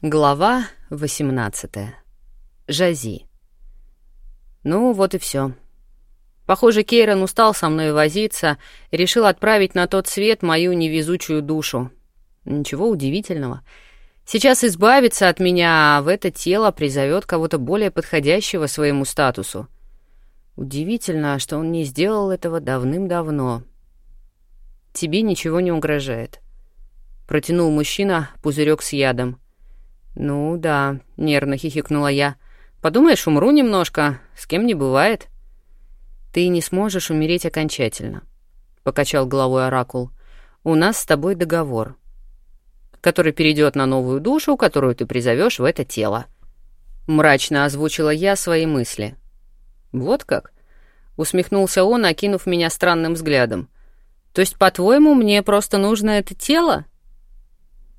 Глава 18. Жази. Ну, вот и все. Похоже, Кейрон устал со мной возиться решил отправить на тот свет мою невезучую душу. Ничего удивительного. Сейчас избавиться от меня, а в это тело призовет кого-то более подходящего своему статусу. Удивительно, что он не сделал этого давным-давно. Тебе ничего не угрожает. Протянул мужчина пузырек с ядом. «Ну да», — нервно хихикнула я. «Подумаешь, умру немножко, с кем не бывает». «Ты не сможешь умереть окончательно», — покачал головой Оракул. «У нас с тобой договор, который перейдет на новую душу, которую ты призовешь в это тело». Мрачно озвучила я свои мысли. «Вот как?» — усмехнулся он, окинув меня странным взглядом. «То есть, по-твоему, мне просто нужно это тело?»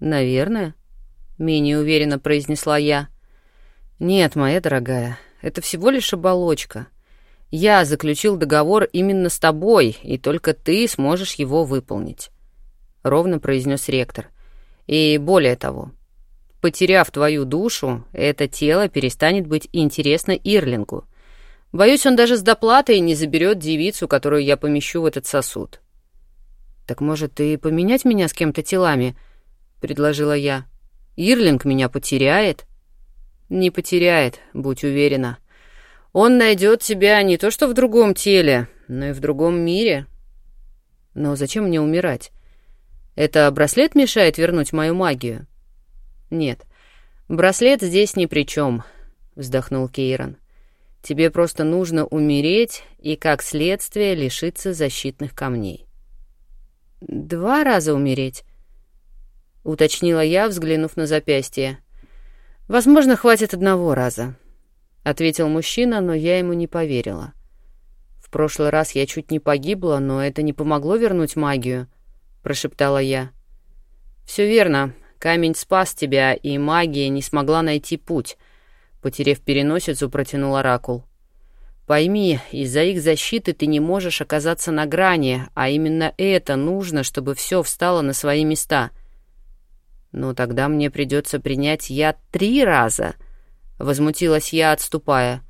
«Наверное», менее уверенно произнесла я. Нет, моя дорогая, это всего лишь оболочка. Я заключил договор именно с тобой, и только ты сможешь его выполнить, ровно произнес ректор. И более того, потеряв твою душу, это тело перестанет быть интересно Ирлингу. Боюсь, он даже с доплатой не заберет девицу, которую я помещу в этот сосуд. Так может, и поменять меня с кем-то телами, предложила я. Ирлинг меня потеряет? Не потеряет, будь уверена. Он найдет тебя не то что в другом теле, но и в другом мире. Но зачем мне умирать? Это браслет мешает вернуть мою магию? Нет, браслет здесь ни при чем, вздохнул Кейрон. Тебе просто нужно умереть и, как следствие, лишиться защитных камней. Два раза умереть? — уточнила я, взглянув на запястье. «Возможно, хватит одного раза», — ответил мужчина, но я ему не поверила. «В прошлый раз я чуть не погибла, но это не помогло вернуть магию», — прошептала я. «Все верно. Камень спас тебя, и магия не смогла найти путь», — потерев переносицу, протянул Оракул. «Пойми, из-за их защиты ты не можешь оказаться на грани, а именно это нужно, чтобы все встало на свои места». «Ну, тогда мне придется принять яд три раза», — возмутилась я, отступая.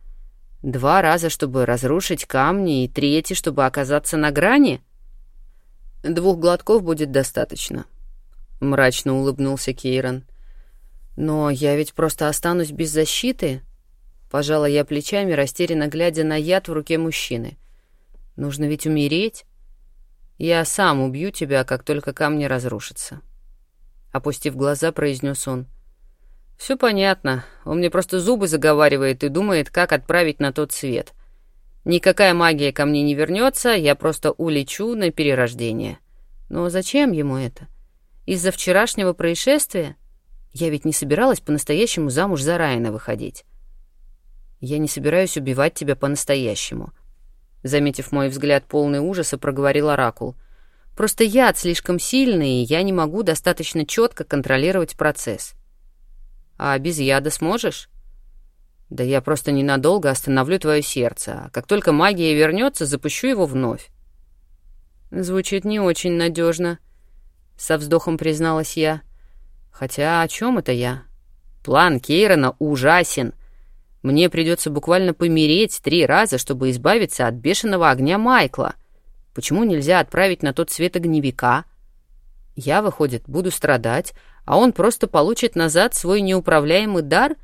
«Два раза, чтобы разрушить камни, и третий, чтобы оказаться на грани?» «Двух глотков будет достаточно», — мрачно улыбнулся Кейрон. «Но я ведь просто останусь без защиты», — пожала я плечами, растерянно глядя на яд в руке мужчины. «Нужно ведь умереть. Я сам убью тебя, как только камни разрушатся». Опустив глаза, произнес он. Все понятно. Он мне просто зубы заговаривает и думает, как отправить на тот свет. Никакая магия ко мне не вернется, я просто улечу на перерождение. Но зачем ему это? Из-за вчерашнего происшествия? Я ведь не собиралась по-настоящему замуж за Райана выходить. Я не собираюсь убивать тебя по-настоящему. Заметив мой взгляд полный ужаса, проговорил Оракул — Просто яд слишком сильный, и я не могу достаточно четко контролировать процесс. А без яда сможешь? Да я просто ненадолго остановлю твое сердце, а как только магия вернется, запущу его вновь. Звучит не очень надежно, со вздохом призналась я. Хотя о чем это я? План Кейрона ужасен. Мне придется буквально помереть три раза, чтобы избавиться от бешеного огня Майкла — Почему нельзя отправить на тот свет огневика? Я, выходит, буду страдать, а он просто получит назад свой неуправляемый дар?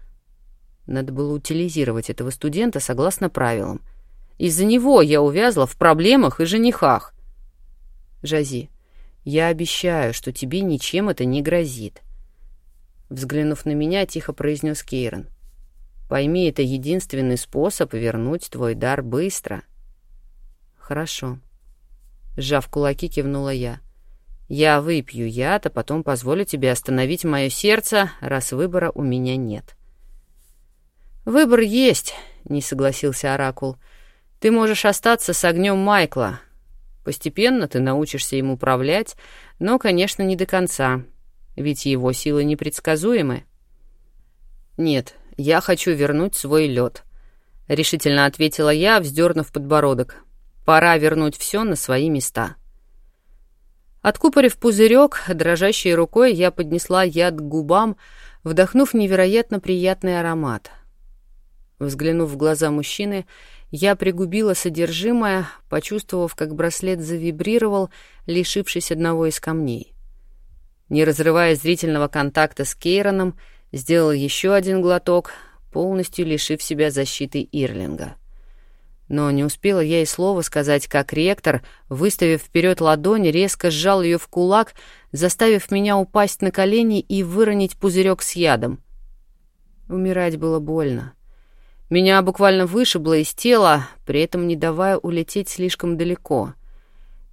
Надо было утилизировать этого студента согласно правилам. Из-за него я увязла в проблемах и женихах. Жази, я обещаю, что тебе ничем это не грозит. Взглянув на меня, тихо произнес Кейрон. Пойми, это единственный способ вернуть твой дар быстро. Хорошо. Сжав кулаки, кивнула я. «Я выпью яд, а потом позволю тебе остановить мое сердце, раз выбора у меня нет». «Выбор есть», — не согласился Оракул. «Ты можешь остаться с огнем Майкла. Постепенно ты научишься им управлять, но, конечно, не до конца, ведь его силы непредсказуемы». «Нет, я хочу вернуть свой лед», — решительно ответила я, вздернув подбородок. Пора вернуть все на свои места. Откупорив пузырек, дрожащей рукой я поднесла яд к губам, вдохнув невероятно приятный аромат. Взглянув в глаза мужчины, я пригубила содержимое, почувствовав, как браслет завибрировал, лишившись одного из камней. Не разрывая зрительного контакта с Кейроном, сделал еще один глоток, полностью лишив себя защиты Ирлинга. Но не успела я и слова сказать, как ректор, выставив вперед ладонь, резко сжал ее в кулак, заставив меня упасть на колени и выронить пузырек с ядом. Умирать было больно. Меня буквально вышибло из тела, при этом не давая улететь слишком далеко.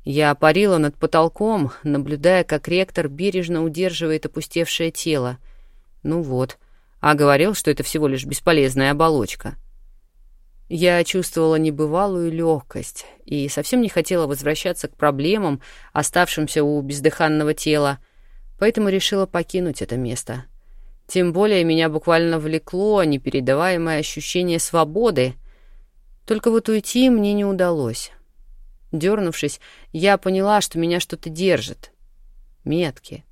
Я парила над потолком, наблюдая, как ректор бережно удерживает опустевшее тело. Ну вот, а говорил, что это всего лишь бесполезная оболочка. Я чувствовала небывалую легкость и совсем не хотела возвращаться к проблемам, оставшимся у бездыханного тела, поэтому решила покинуть это место. Тем более меня буквально влекло непередаваемое ощущение свободы. Только вот уйти мне не удалось. Дернувшись, я поняла, что меня что-то держит. Метки.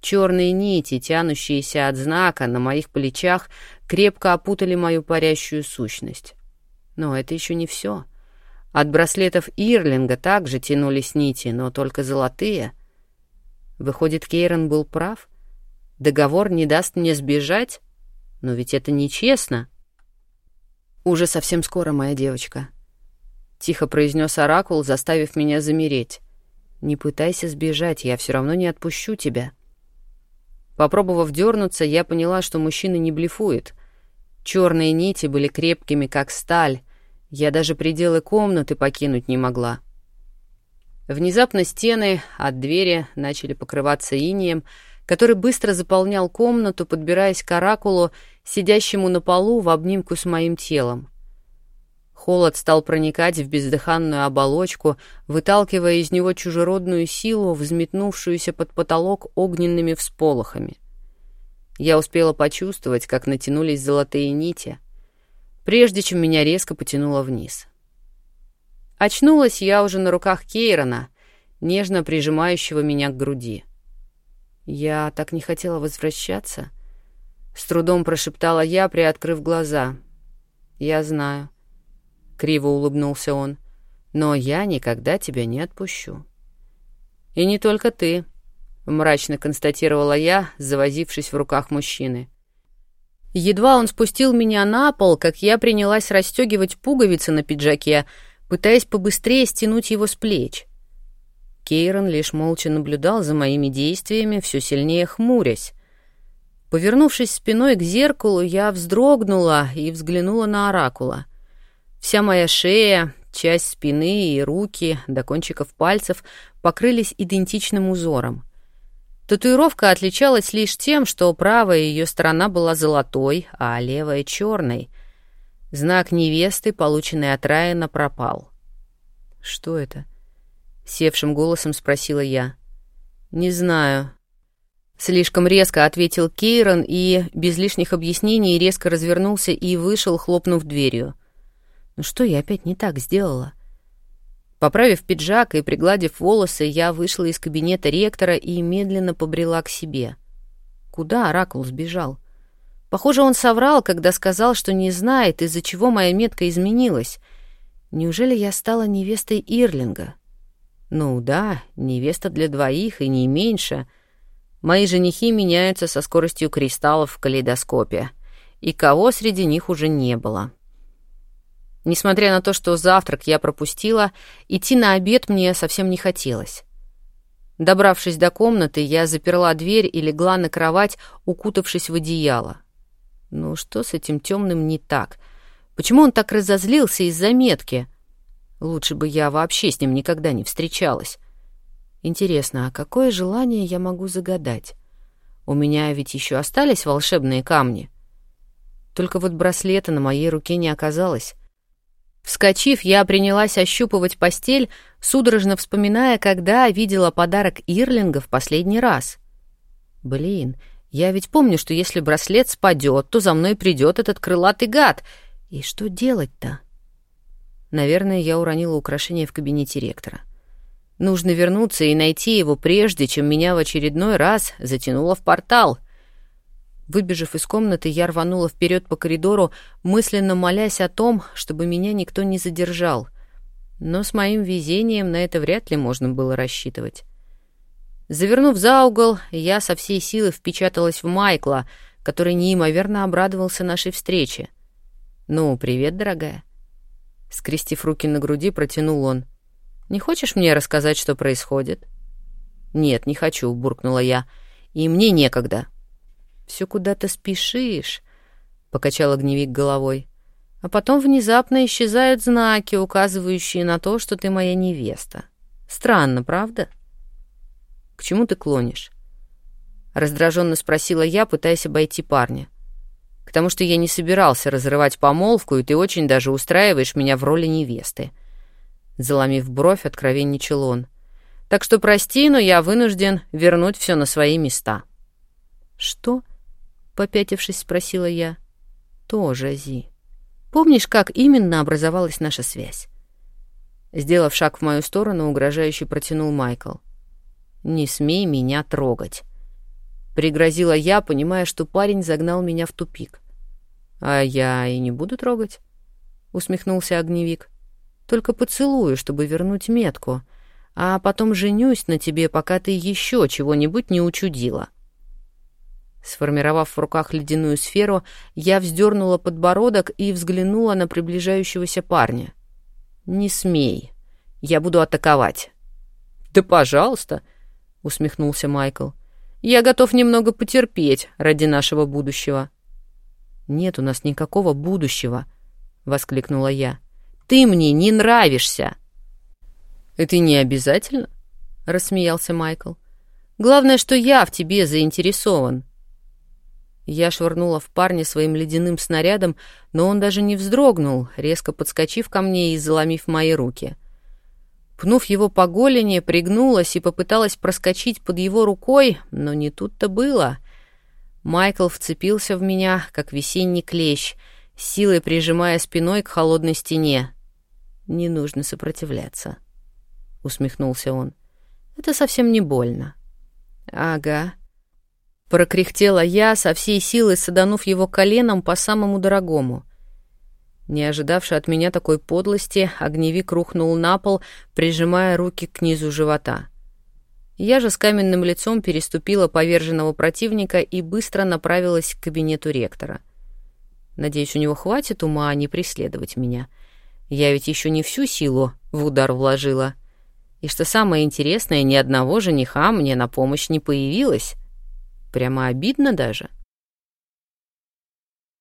Черные нити, тянущиеся от знака на моих плечах, крепко опутали мою парящую сущность. Но это еще не все. От браслетов Ирлинга также тянулись нити, но только золотые. Выходит, Кейрон был прав? Договор не даст мне сбежать? Но ведь это нечестно. Уже совсем скоро, моя девочка. Тихо произнес Оракул, заставив меня замереть. Не пытайся сбежать, я все равно не отпущу тебя. Попробовав дернуться, я поняла, что мужчина не блефует — Черные нити были крепкими, как сталь. Я даже пределы комнаты покинуть не могла. Внезапно стены от двери начали покрываться инием, который быстро заполнял комнату, подбираясь к оракулу, сидящему на полу в обнимку с моим телом. Холод стал проникать в бездыханную оболочку, выталкивая из него чужеродную силу, взметнувшуюся под потолок огненными всполохами. Я успела почувствовать, как натянулись золотые нити, прежде чем меня резко потянуло вниз. Очнулась я уже на руках Кейрона, нежно прижимающего меня к груди. Я так не хотела возвращаться. С трудом прошептала я, приоткрыв глаза. «Я знаю», — криво улыбнулся он, — «но я никогда тебя не отпущу». «И не только ты», — мрачно констатировала я, завозившись в руках мужчины. Едва он спустил меня на пол, как я принялась расстегивать пуговицы на пиджаке, пытаясь побыстрее стянуть его с плеч. Кейрон лишь молча наблюдал за моими действиями, все сильнее хмурясь. Повернувшись спиной к зеркалу, я вздрогнула и взглянула на оракула. Вся моя шея, часть спины и руки до кончиков пальцев покрылись идентичным узором — Татуировка отличалась лишь тем, что правая ее сторона была золотой, а левая — черной. Знак невесты, полученный от Райана, пропал. «Что это?» — севшим голосом спросила я. «Не знаю». Слишком резко ответил Кейрон и, без лишних объяснений, резко развернулся и вышел, хлопнув дверью. «Ну что я опять не так сделала?» Поправив пиджак и пригладив волосы, я вышла из кабинета ректора и медленно побрела к себе. Куда Оракул сбежал? Похоже, он соврал, когда сказал, что не знает, из-за чего моя метка изменилась. Неужели я стала невестой Ирлинга? Ну да, невеста для двоих и не меньше. Мои женихи меняются со скоростью кристаллов в калейдоскопе. И кого среди них уже не было. Несмотря на то, что завтрак я пропустила, идти на обед мне совсем не хотелось. Добравшись до комнаты, я заперла дверь и легла на кровать, укутавшись в одеяло. Ну что с этим темным не так? Почему он так разозлился из-за метки? Лучше бы я вообще с ним никогда не встречалась. Интересно, а какое желание я могу загадать? У меня ведь еще остались волшебные камни. Только вот браслета на моей руке не оказалось. Вскочив, я принялась ощупывать постель, судорожно вспоминая, когда видела подарок Ирлинга в последний раз. Блин, я ведь помню, что если браслет спадет, то за мной придет этот крылатый гад. И что делать-то? Наверное, я уронила украшение в кабинете ректора. Нужно вернуться и найти его прежде, чем меня в очередной раз затянуло в портал. Выбежав из комнаты, я рванула вперед по коридору, мысленно молясь о том, чтобы меня никто не задержал. Но с моим везением на это вряд ли можно было рассчитывать. Завернув за угол, я со всей силы впечаталась в Майкла, который неимоверно обрадовался нашей встрече. «Ну, привет, дорогая». Скрестив руки на груди, протянул он. «Не хочешь мне рассказать, что происходит?» «Нет, не хочу», — буркнула я. «И мне некогда». «Все куда-то спешишь», — покачал огневик головой. «А потом внезапно исчезают знаки, указывающие на то, что ты моя невеста. Странно, правда?» «К чему ты клонишь?» Раздраженно спросила я, пытаясь обойти парня. «К тому, что я не собирался разрывать помолвку, и ты очень даже устраиваешь меня в роли невесты». Заломив бровь, откровенничал он. «Так что прости, но я вынужден вернуть все на свои места». «Что?» — попятившись, спросила я. «Тоже, Зи. Помнишь, как именно образовалась наша связь?» Сделав шаг в мою сторону, угрожающе протянул Майкл. «Не смей меня трогать», — пригрозила я, понимая, что парень загнал меня в тупик. «А я и не буду трогать», — усмехнулся огневик. «Только поцелую, чтобы вернуть метку, а потом женюсь на тебе, пока ты еще чего-нибудь не учудила». Сформировав в руках ледяную сферу, я вздернула подбородок и взглянула на приближающегося парня. «Не смей. Я буду атаковать». «Да пожалуйста», — усмехнулся Майкл. «Я готов немного потерпеть ради нашего будущего». «Нет у нас никакого будущего», — воскликнула я. «Ты мне не нравишься». «Это не обязательно», — рассмеялся Майкл. «Главное, что я в тебе заинтересован». Я швырнула в парня своим ледяным снарядом, но он даже не вздрогнул, резко подскочив ко мне и заломив мои руки. Пнув его по голени, пригнулась и попыталась проскочить под его рукой, но не тут-то было. Майкл вцепился в меня, как весенний клещ, силой прижимая спиной к холодной стене. «Не нужно сопротивляться», — усмехнулся он. «Это совсем не больно». «Ага», — прокряхтела я, со всей силы саданув его коленом по самому дорогому — не ожидавший от меня такой подлости, огневик рухнул на пол, прижимая руки к низу живота. Я же с каменным лицом переступила поверженного противника и быстро направилась к кабинету ректора. Надеюсь, у него хватит ума не преследовать меня. Я ведь еще не всю силу в удар вложила. И что самое интересное, ни одного жениха мне на помощь не появилось. Прямо обидно даже. —